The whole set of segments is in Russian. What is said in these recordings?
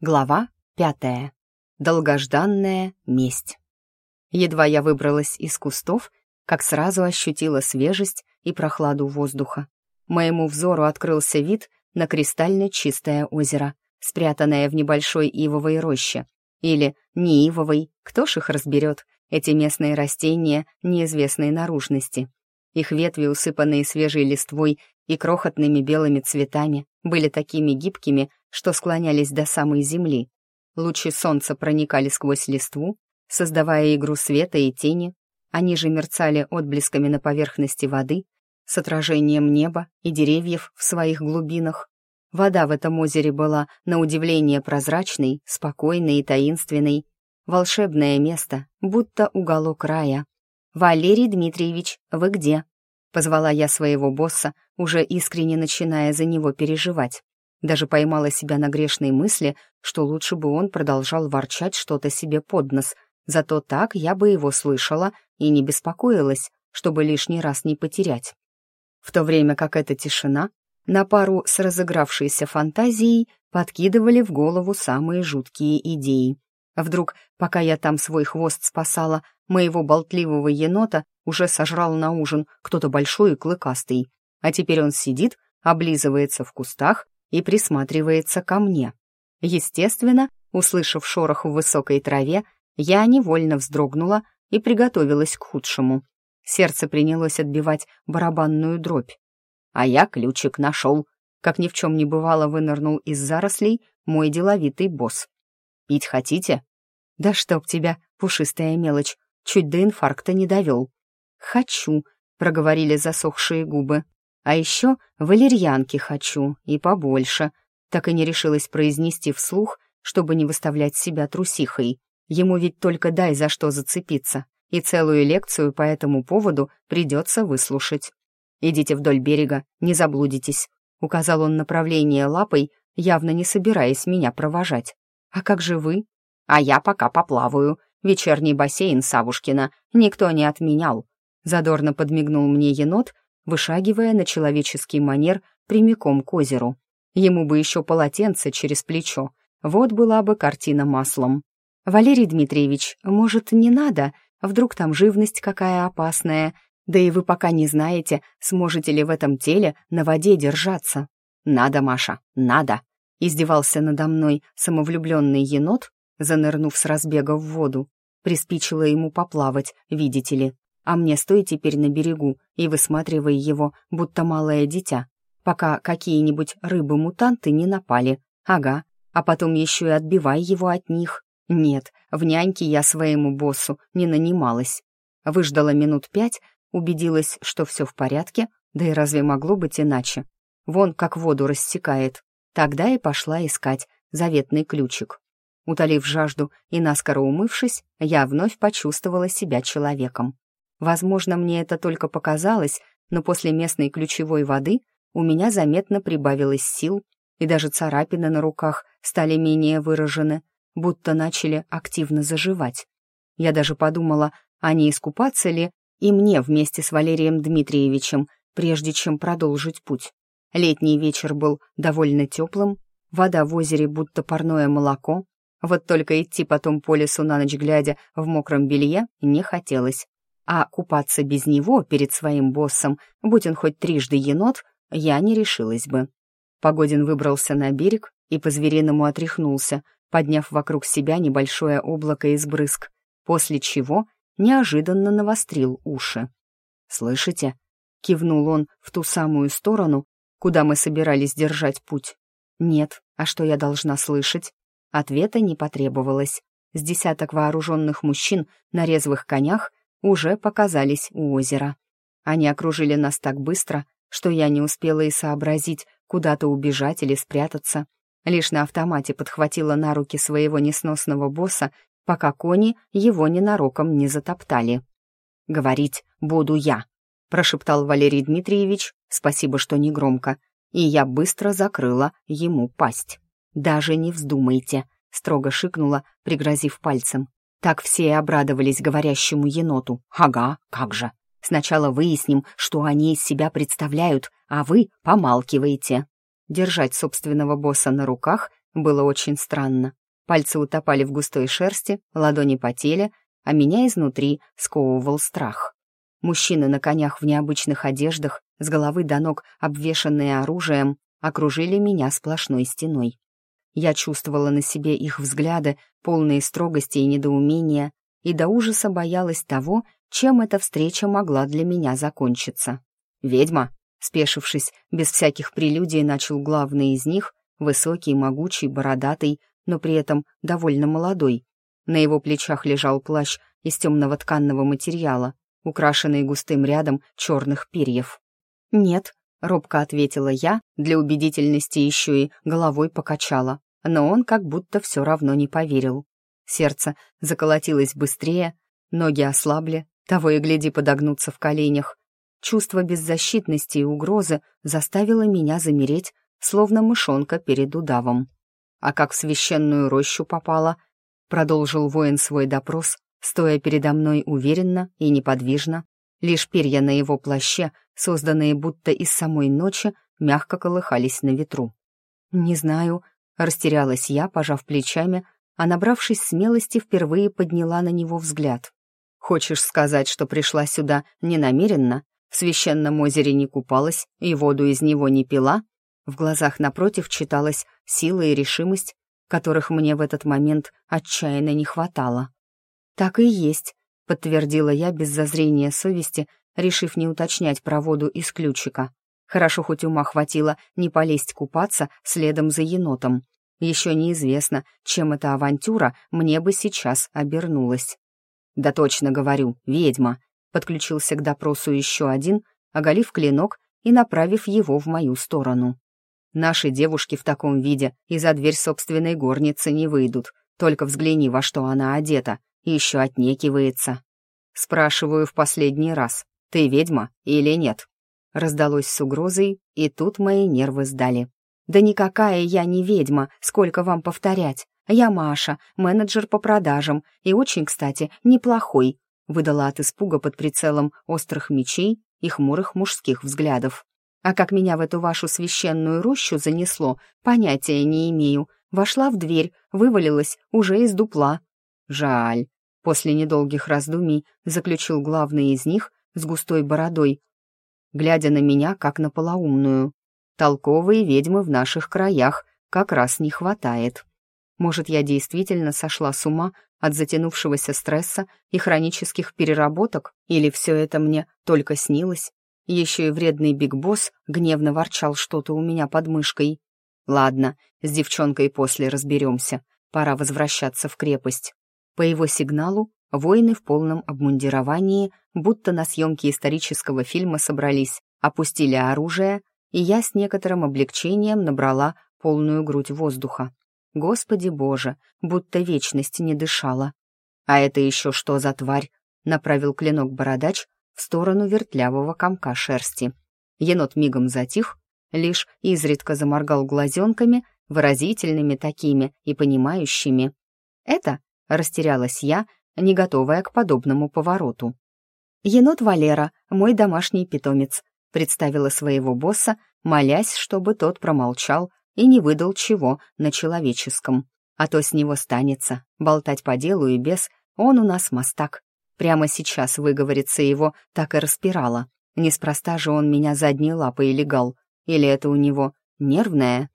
Глава пятая. Долгожданная месть. Едва я выбралась из кустов, как сразу ощутила свежесть и прохладу воздуха. Моему взору открылся вид на кристально чистое озеро, спрятанное в небольшой ивовой роще. Или не ивовой, кто ж их разберет, эти местные растения неизвестной наружности. Их ветви, усыпанные свежей листвой и крохотными белыми цветами, были такими гибкими, что склонялись до самой земли. Лучи солнца проникали сквозь листву, создавая игру света и тени. Они же мерцали отблесками на поверхности воды, с отражением неба и деревьев в своих глубинах. Вода в этом озере была, на удивление, прозрачной, спокойной и таинственной. Волшебное место, будто уголок рая. «Валерий Дмитриевич, вы где?» Позвала я своего босса, уже искренне начиная за него переживать. Даже поймала себя на грешной мысли, что лучше бы он продолжал ворчать что-то себе под нос, зато так я бы его слышала и не беспокоилась, чтобы лишний раз не потерять. В то время как эта тишина на пару с разыгравшейся фантазией подкидывали в голову самые жуткие идеи. Вдруг, пока я там свой хвост спасала, моего болтливого енота уже сожрал на ужин кто-то большой и клыкастый, а теперь он сидит, облизывается в кустах и присматривается ко мне. Естественно, услышав шорох в высокой траве, я невольно вздрогнула и приготовилась к худшему. Сердце принялось отбивать барабанную дробь. А я ключик нашел. Как ни в чем не бывало, вынырнул из зарослей мой деловитый босс. «Пить хотите?» «Да чтоб тебя, пушистая мелочь, чуть до инфаркта не довел». «Хочу», — проговорили засохшие губы. А еще валерьянки хочу, и побольше. Так и не решилась произнести вслух, чтобы не выставлять себя трусихой. Ему ведь только дай за что зацепиться, и целую лекцию по этому поводу придется выслушать. «Идите вдоль берега, не заблудитесь», — указал он направление лапой, явно не собираясь меня провожать. «А как же вы?» «А я пока поплаваю. Вечерний бассейн Савушкина никто не отменял». Задорно подмигнул мне енот, вышагивая на человеческий манер прямиком к озеру. Ему бы еще полотенце через плечо. Вот была бы картина маслом. «Валерий Дмитриевич, может, не надо? Вдруг там живность какая опасная? Да и вы пока не знаете, сможете ли в этом теле на воде держаться». «Надо, Маша, надо!» Издевался надо мной самовлюбленный енот, занырнув с разбега в воду. Приспичило ему поплавать, видите ли а мне стой теперь на берегу и высматривай его, будто малое дитя, пока какие-нибудь рыбы-мутанты не напали. Ага, а потом еще и отбивай его от них. Нет, в няньке я своему боссу не нанималась. Выждала минут пять, убедилась, что все в порядке, да и разве могло быть иначе? Вон как воду рассекает. Тогда и пошла искать заветный ключик. Утолив жажду и наскоро умывшись, я вновь почувствовала себя человеком. Возможно, мне это только показалось, но после местной ключевой воды у меня заметно прибавилось сил, и даже царапины на руках стали менее выражены, будто начали активно заживать. Я даже подумала, а не искупаться ли и мне вместе с Валерием Дмитриевичем, прежде чем продолжить путь. Летний вечер был довольно теплым, вода в озере будто парное молоко, вот только идти потом по лесу на ночь глядя в мокром белье не хотелось а купаться без него перед своим боссом, будь он хоть трижды енот, я не решилась бы. Погодин выбрался на берег и по-звериному отряхнулся, подняв вокруг себя небольшое облако из брызг, после чего неожиданно навострил уши. «Слышите?» — кивнул он в ту самую сторону, куда мы собирались держать путь. «Нет, а что я должна слышать?» Ответа не потребовалось. С десяток вооруженных мужчин на резвых конях уже показались у озера. Они окружили нас так быстро, что я не успела и сообразить, куда-то убежать или спрятаться. Лишь на автомате подхватила на руки своего несносного босса, пока кони его ненароком не затоптали. «Говорить буду я», — прошептал Валерий Дмитриевич, спасибо, что не громко, и я быстро закрыла ему пасть. «Даже не вздумайте», — строго шикнула, пригрозив пальцем. Так все и обрадовались говорящему еноту. «Ага, как же! Сначала выясним, что они из себя представляют, а вы помалкиваете». Держать собственного босса на руках было очень странно. Пальцы утопали в густой шерсти, ладони потели, а меня изнутри сковывал страх. Мужчины на конях в необычных одеждах, с головы до ног обвешанные оружием, окружили меня сплошной стеной. Я чувствовала на себе их взгляды, полные строгости и недоумения, и до ужаса боялась того, чем эта встреча могла для меня закончиться. «Ведьма», спешившись, без всяких прелюдий начал главный из них, высокий, могучий, бородатый, но при этом довольно молодой. На его плечах лежал плащ из темного тканного материала, украшенный густым рядом черных перьев. «Нет», — робко ответила я, для убедительности еще и головой покачала, но он как будто все равно не поверил. Сердце заколотилось быстрее, ноги ослабли, того и гляди подогнуться в коленях. Чувство беззащитности и угрозы заставило меня замереть, словно мышонка перед удавом. А как в священную рощу попала, продолжил воин свой допрос, стоя передо мной уверенно и неподвижно. Лишь перья на его плаще, созданные будто из самой ночи, мягко колыхались на ветру. «Не знаю», — растерялась я, пожав плечами, а, набравшись смелости, впервые подняла на него взгляд. «Хочешь сказать, что пришла сюда ненамеренно? В священном озере не купалась и воду из него не пила?» В глазах напротив читалась сила и решимость, которых мне в этот момент отчаянно не хватало. «Так и есть», — подтвердила я без зазрения совести, решив не уточнять про воду из ключика. Хорошо хоть ума хватило не полезть купаться следом за енотом. Еще неизвестно, чем эта авантюра мне бы сейчас обернулась. «Да точно говорю, ведьма», — подключился к допросу еще один, оголив клинок и направив его в мою сторону. Наши девушки в таком виде и за дверь собственной горницы не выйдут. Только взгляни, во что она одета, и еще отнекивается. Спрашиваю в последний раз, ты ведьма или нет? Раздалось с угрозой, и тут мои нервы сдали. «Да никакая я не ведьма, сколько вам повторять. Я Маша, менеджер по продажам, и очень, кстати, неплохой», выдала от испуга под прицелом острых мечей и хмурых мужских взглядов. А как меня в эту вашу священную рощу занесло, понятия не имею. Вошла в дверь, вывалилась уже из дупла. Жаль. После недолгих раздумий заключил главный из них с густой бородой, глядя на меня, как на полоумную. Толковые ведьмы в наших краях как раз не хватает. Может, я действительно сошла с ума от затянувшегося стресса и хронических переработок, или все это мне только снилось? Еще и вредный Биг Босс гневно ворчал что-то у меня под мышкой. Ладно, с девчонкой после разберемся. Пора возвращаться в крепость. По его сигналу воины в полном обмундировании, будто на съемке исторического фильма собрались, опустили оружие, и я с некоторым облегчением набрала полную грудь воздуха. Господи боже, будто вечность не дышала. «А это еще что за тварь?» — направил клинок бородач в сторону вертлявого комка шерсти. Енот мигом затих, лишь изредка заморгал глазенками, выразительными такими и понимающими. «Это?» — растерялась я, не готовая к подобному повороту. «Енот Валера, мой домашний питомец», — представила своего босса, молясь, чтобы тот промолчал и не выдал чего на человеческом. А то с него станется, болтать по делу и без, он у нас мастак. Прямо сейчас выговориться его так и распирало. Неспроста же он меня задней лапой легал. Или это у него нервное?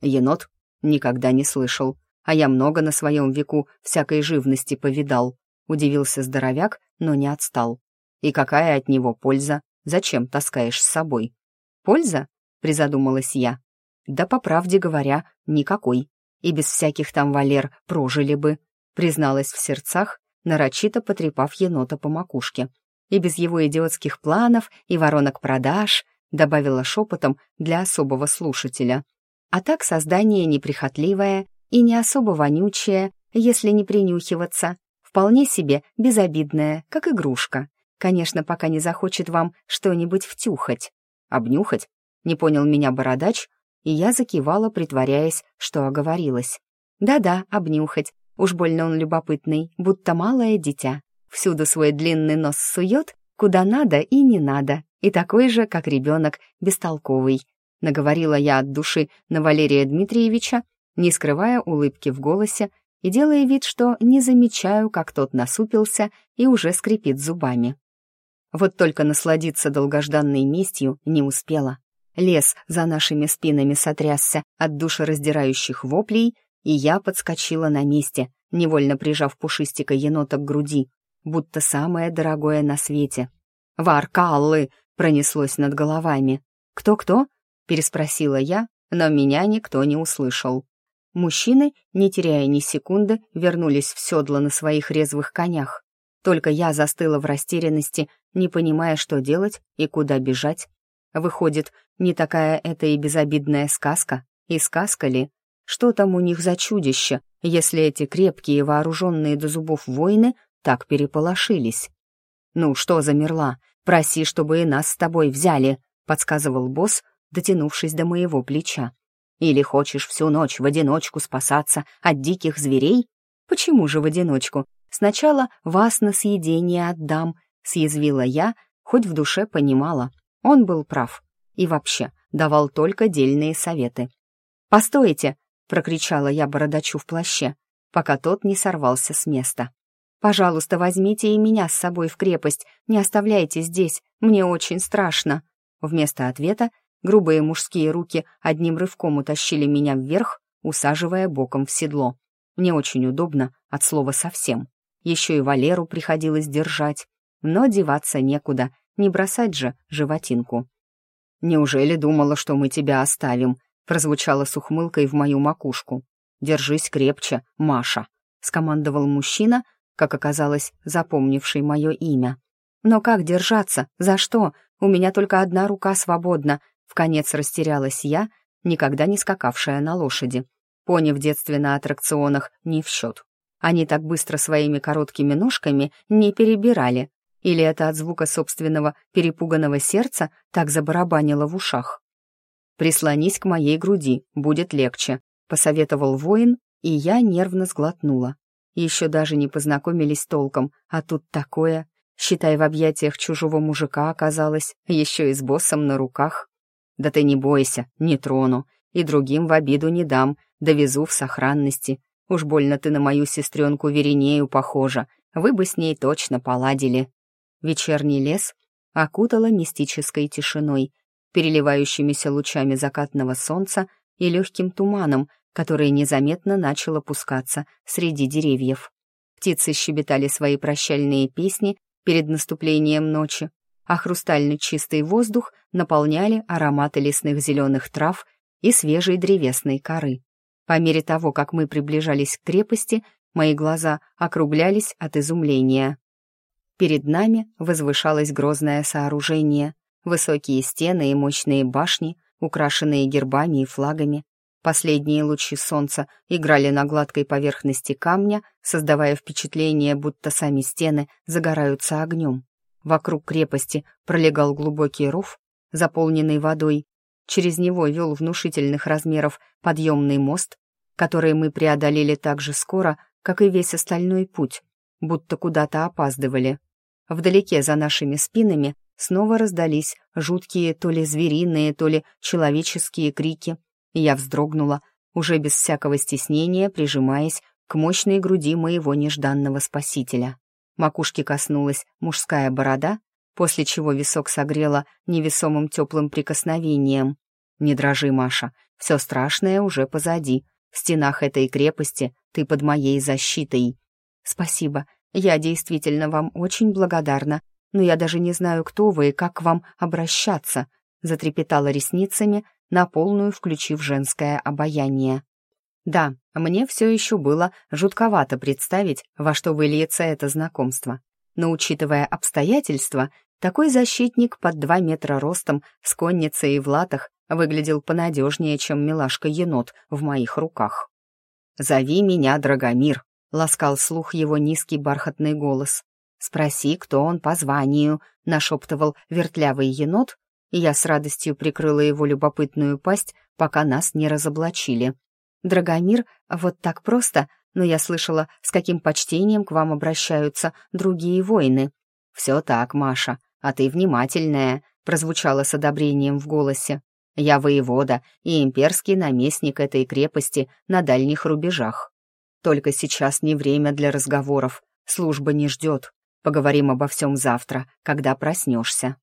Енот? Никогда не слышал. А я много на своем веку всякой живности повидал. Удивился здоровяк, но не отстал. И какая от него польза? Зачем таскаешь с собой? Польза? Призадумалась я. Да, по правде говоря, никакой. И без всяких там валер прожили бы. Призналась в сердцах нарочито потрепав енота по макушке. И без его идиотских планов и воронок продаж добавила шепотом для особого слушателя. А так создание неприхотливое и не особо вонючее, если не принюхиваться, вполне себе безобидное, как игрушка. Конечно, пока не захочет вам что-нибудь втюхать. Обнюхать? Не понял меня бородач, и я закивала, притворяясь, что оговорилась. Да-да, обнюхать, Уж больно он любопытный, будто малое дитя. Всюду свой длинный нос сует, куда надо и не надо, и такой же, как ребенок, бестолковый. Наговорила я от души на Валерия Дмитриевича, не скрывая улыбки в голосе и делая вид, что не замечаю, как тот насупился и уже скрипит зубами. Вот только насладиться долгожданной местью не успела. Лес за нашими спинами сотрясся от душераздирающих воплей, и я подскочила на месте, невольно прижав пушистика енота к груди, будто самое дорогое на свете. «Варкаллы!» — пронеслось над головами. «Кто-кто?» — переспросила я, но меня никто не услышал. Мужчины, не теряя ни секунды, вернулись в седло на своих резвых конях. Только я застыла в растерянности, не понимая, что делать и куда бежать. Выходит, не такая это и безобидная сказка, и сказка ли? Что там у них за чудище, если эти крепкие, вооруженные до зубов воины так переполошились? «Ну, что замерла? Проси, чтобы и нас с тобой взяли», — подсказывал босс, дотянувшись до моего плеча. «Или хочешь всю ночь в одиночку спасаться от диких зверей? Почему же в одиночку? Сначала вас на съедение отдам», — съязвила я, хоть в душе понимала. Он был прав. И вообще, давал только дельные советы. «Постойте!» — прокричала я бородачу в плаще, пока тот не сорвался с места. «Пожалуйста, возьмите и меня с собой в крепость, не оставляйте здесь, мне очень страшно». Вместо ответа грубые мужские руки одним рывком утащили меня вверх, усаживая боком в седло. Не очень удобно, от слова совсем. Еще и Валеру приходилось держать. Но деваться некуда, не бросать же животинку. «Неужели думала, что мы тебя оставим?» прозвучало с ухмылкой в мою макушку. «Держись крепче, Маша», — скомандовал мужчина, как оказалось, запомнивший мое имя. «Но как держаться? За что? У меня только одна рука свободна», — вконец растерялась я, никогда не скакавшая на лошади. Пони в детстве на аттракционах не в счет. Они так быстро своими короткими ножками не перебирали. Или это от звука собственного перепуганного сердца так забарабанило в ушах? «Прислонись к моей груди, будет легче», — посоветовал воин, и я нервно сглотнула. Еще даже не познакомились толком, а тут такое. Считай, в объятиях чужого мужика оказалось, еще и с боссом на руках. Да ты не бойся, не трону, и другим в обиду не дам, довезу в сохранности. Уж больно ты на мою сестренку Веринею похожа, вы бы с ней точно поладили. Вечерний лес окутала мистической тишиной, переливающимися лучами закатного солнца и легким туманом, который незаметно начал опускаться среди деревьев. Птицы щебетали свои прощальные песни перед наступлением ночи, а хрустально чистый воздух наполняли ароматы лесных зеленых трав и свежей древесной коры. По мере того, как мы приближались к крепости, мои глаза округлялись от изумления. Перед нами возвышалось грозное сооружение, Высокие стены и мощные башни, украшенные гербами и флагами. Последние лучи солнца играли на гладкой поверхности камня, создавая впечатление, будто сами стены загораются огнем. Вокруг крепости пролегал глубокий ров, заполненный водой. Через него вел внушительных размеров подъемный мост, который мы преодолели так же скоро, как и весь остальной путь, будто куда-то опаздывали. Вдалеке за нашими спинами снова раздались жуткие то ли звериные, то ли человеческие крики. Я вздрогнула, уже без всякого стеснения, прижимаясь к мощной груди моего нежданного спасителя. Макушки коснулась мужская борода, после чего висок согрела невесомым теплым прикосновением. «Не дрожи, Маша, все страшное уже позади. В стенах этой крепости ты под моей защитой». «Спасибо, я действительно вам очень благодарна но я даже не знаю, кто вы и как к вам обращаться», затрепетала ресницами, на полную включив женское обаяние. Да, мне все еще было жутковато представить, во что выльется это знакомство. Но учитывая обстоятельства, такой защитник под два метра ростом, с конницей и в латах, выглядел понадежнее, чем милашка-енот в моих руках. «Зови меня Драгомир», — ласкал слух его низкий бархатный голос. «Спроси, кто он по званию», — нашептывал вертлявый енот, и я с радостью прикрыла его любопытную пасть, пока нас не разоблачили. «Драгомир, вот так просто, но я слышала, с каким почтением к вам обращаются другие воины». «Все так, Маша, а ты внимательная», — прозвучало с одобрением в голосе. Я воевода и имперский наместник этой крепости на дальних рубежах. Только сейчас не время для разговоров, служба не ждет. Поговорим обо всем завтра, когда проснешься.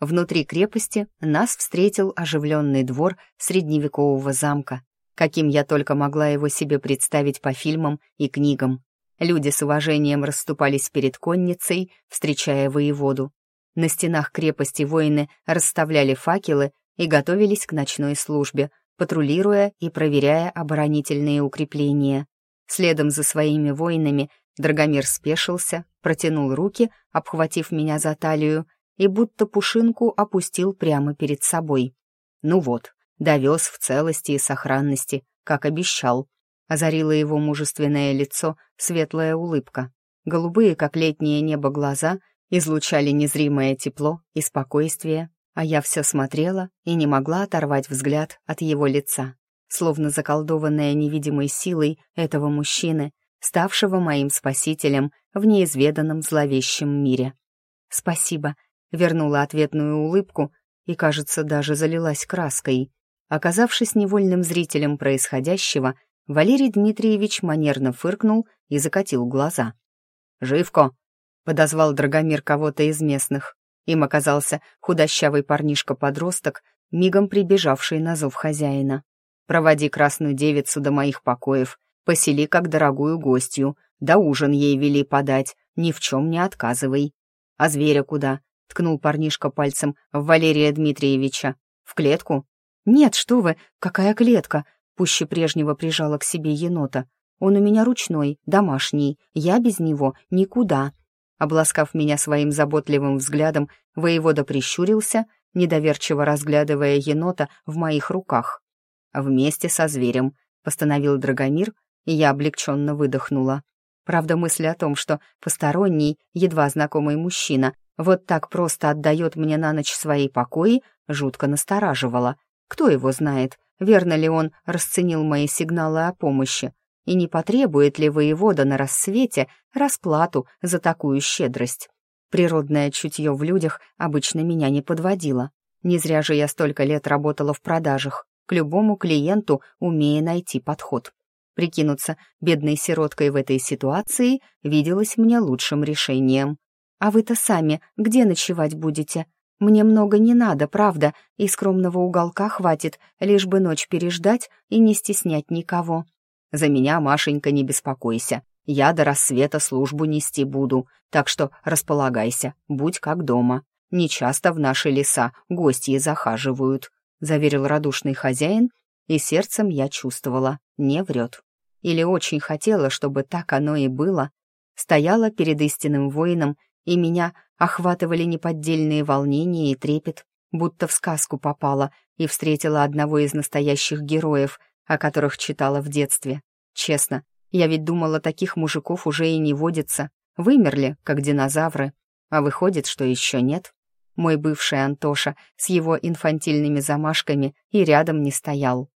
Внутри крепости нас встретил оживленный двор средневекового замка, каким я только могла его себе представить по фильмам и книгам. Люди с уважением расступались перед конницей, встречая воеводу. На стенах крепости воины расставляли факелы и готовились к ночной службе, патрулируя и проверяя оборонительные укрепления. Следом за своими воинами Драгомир спешился, протянул руки, обхватив меня за талию, и будто пушинку опустил прямо перед собой. Ну вот, довез в целости и сохранности, как обещал. Озарила его мужественное лицо светлая улыбка. Голубые, как летнее небо, глаза излучали незримое тепло и спокойствие, а я все смотрела и не могла оторвать взгляд от его лица, словно заколдованная невидимой силой этого мужчины, ставшего моим спасителем в неизведанном зловещем мире. «Спасибо», — вернула ответную улыбку и, кажется, даже залилась краской. Оказавшись невольным зрителем происходящего, Валерий Дмитриевич манерно фыркнул и закатил глаза. «Живко!» — подозвал Драгомир кого-то из местных. Им оказался худощавый парнишка-подросток, мигом прибежавший на зов хозяина. «Проводи красную девицу до моих покоев, посели как дорогую гостью, да ужин ей вели подать, ни в чем не отказывай. А зверя куда?» — ткнул парнишка пальцем в Валерия Дмитриевича. «В клетку?» «Нет, что вы, какая клетка?» Пуще прежнего прижала к себе енота. «Он у меня ручной, домашний, я без него никуда». Обласкав меня своим заботливым взглядом, воевода прищурился, недоверчиво разглядывая енота в моих руках. «Вместе со зверем», — постановил Драгомир, и я облегченно выдохнула. Правда, мысль о том, что посторонний, едва знакомый мужчина вот так просто отдает мне на ночь свои покои, жутко настораживала. Кто его знает, верно ли он расценил мои сигналы о помощи, и не потребует ли воевода на рассвете расплату за такую щедрость. Природное чутье в людях обычно меня не подводило. Не зря же я столько лет работала в продажах, к любому клиенту умея найти подход. Прикинуться бедной сироткой в этой ситуации виделось мне лучшим решением. «А вы-то сами где ночевать будете?» Мне много не надо, правда, и скромного уголка хватит, лишь бы ночь переждать и не стеснять никого. За меня, Машенька, не беспокойся. Я до рассвета службу нести буду, так что располагайся, будь как дома. Не часто в наши леса гости захаживают», — заверил радушный хозяин, и сердцем я чувствовала, не врет. Или очень хотела, чтобы так оно и было. Стояла перед истинным воином, и меня охватывали неподдельные волнения и трепет, будто в сказку попала и встретила одного из настоящих героев, о которых читала в детстве. Честно, я ведь думала, таких мужиков уже и не водится, вымерли, как динозавры, а выходит, что еще нет. Мой бывший Антоша с его инфантильными замашками и рядом не стоял.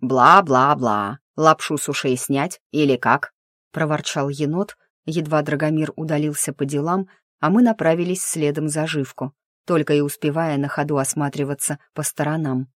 «Бла-бла-бла, лапшу с ушей снять или как?» — проворчал енот, едва Драгомир удалился по делам, а мы направились следом за живку, только и успевая на ходу осматриваться по сторонам.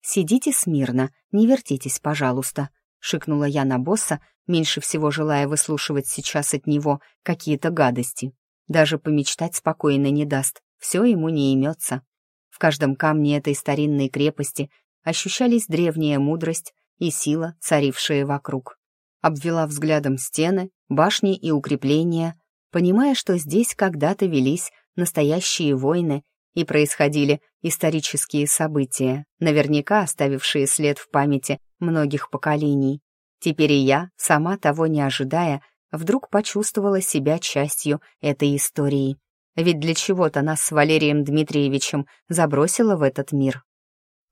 «Сидите смирно, не вертитесь, пожалуйста», — шикнула я на босса, меньше всего желая выслушивать сейчас от него какие-то гадости. Даже помечтать спокойно не даст, все ему не имется. В каждом камне этой старинной крепости ощущались древняя мудрость и сила, царившие вокруг. Обвела взглядом стены, башни и укрепления, понимая, что здесь когда-то велись настоящие войны и происходили исторические события, наверняка оставившие след в памяти многих поколений. Теперь и я, сама того не ожидая, вдруг почувствовала себя частью этой истории. Ведь для чего-то нас с Валерием Дмитриевичем забросило в этот мир.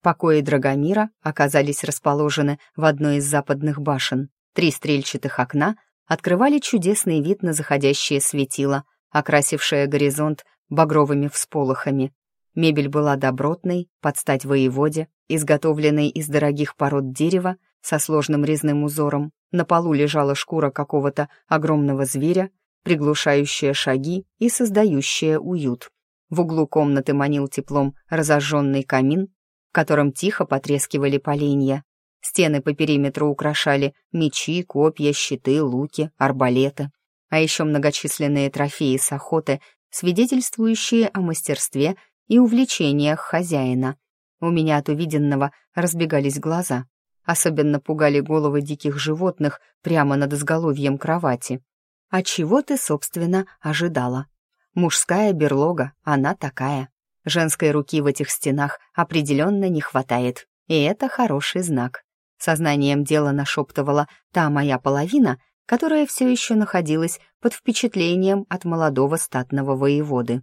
Покои Драгомира оказались расположены в одной из западных башен. Три стрельчатых окна открывали чудесный вид на заходящее светило, окрасившее горизонт багровыми всполохами. Мебель была добротной, под стать воеводе, изготовленной из дорогих пород дерева со сложным резным узором. На полу лежала шкура какого-то огромного зверя, приглушающая шаги и создающая уют. В углу комнаты манил теплом разожженный камин, котором тихо потрескивали поленья. Стены по периметру украшали мечи, копья, щиты, луки, арбалеты, а еще многочисленные трофеи с охоты, свидетельствующие о мастерстве и увлечениях хозяина. У меня от увиденного разбегались глаза. Особенно пугали головы диких животных прямо над изголовьем кровати. А чего ты, собственно, ожидала? Мужская берлога, она такая. Женской руки в этих стенах определенно не хватает, и это хороший знак. Сознанием дела нашептывала та моя половина, которая все еще находилась под впечатлением от молодого статного воеводы.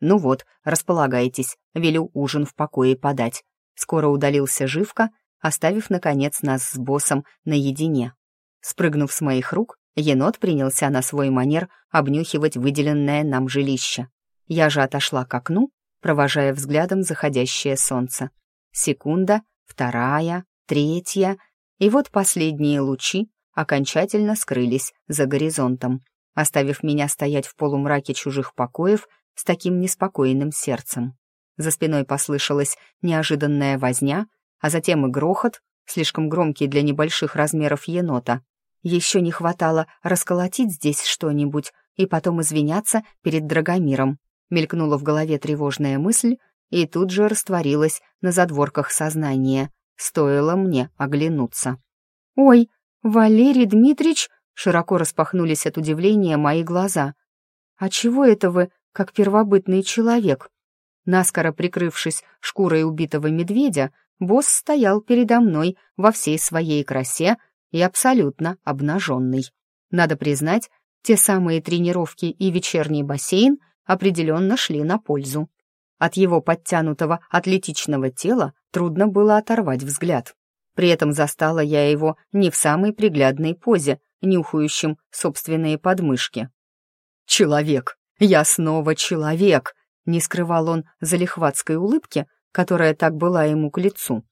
«Ну вот, располагайтесь, велю ужин в покое подать». Скоро удалился Живка, оставив, наконец, нас с боссом наедине. Спрыгнув с моих рук, енот принялся на свой манер обнюхивать выделенное нам жилище. Я же отошла к окну, провожая взглядом заходящее солнце. Секунда, вторая, третья, и вот последние лучи окончательно скрылись за горизонтом, оставив меня стоять в полумраке чужих покоев с таким неспокойным сердцем. За спиной послышалась неожиданная возня, а затем и грохот, слишком громкий для небольших размеров енота. Еще не хватало расколотить здесь что-нибудь и потом извиняться перед Драгомиром. Мелькнула в голове тревожная мысль и тут же растворилась на задворках сознания. Стоило мне оглянуться. «Ой, Валерий Дмитрич!» Широко распахнулись от удивления мои глаза. «А чего это вы, как первобытный человек?» Наскоро прикрывшись шкурой убитого медведя, босс стоял передо мной во всей своей красе и абсолютно обнаженный. Надо признать, те самые тренировки и вечерний бассейн определенно шли на пользу. От его подтянутого атлетичного тела трудно было оторвать взгляд. При этом застала я его не в самой приглядной позе, нюхающим собственные подмышки. «Человек! Я снова человек!» — не скрывал он залихватской улыбки, которая так была ему к лицу.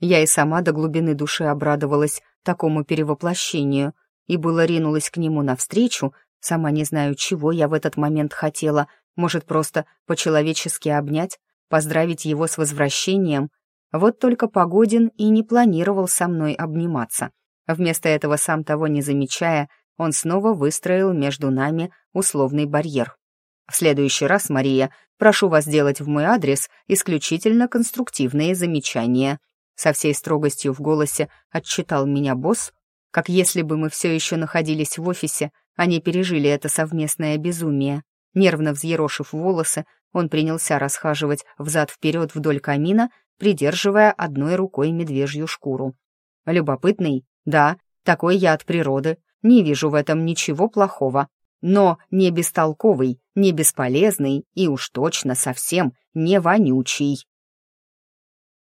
Я и сама до глубины души обрадовалась такому перевоплощению и было ринулась к нему навстречу, сама не знаю, чего я в этот момент хотела, может, просто по-человечески обнять, поздравить его с возвращением. Вот только Погодин и не планировал со мной обниматься. Вместо этого, сам того не замечая, он снова выстроил между нами условный барьер. В следующий раз, Мария, прошу вас делать в мой адрес исключительно конструктивные замечания. Со всей строгостью в голосе отчитал меня босс, как если бы мы все еще находились в офисе, а не пережили это совместное безумие. Нервно взъерошив волосы, он принялся расхаживать взад-вперед вдоль камина, придерживая одной рукой медвежью шкуру. Любопытный? Да, такой я от природы. Не вижу в этом ничего плохого но не бестолковый, не бесполезный и уж точно совсем не вонючий.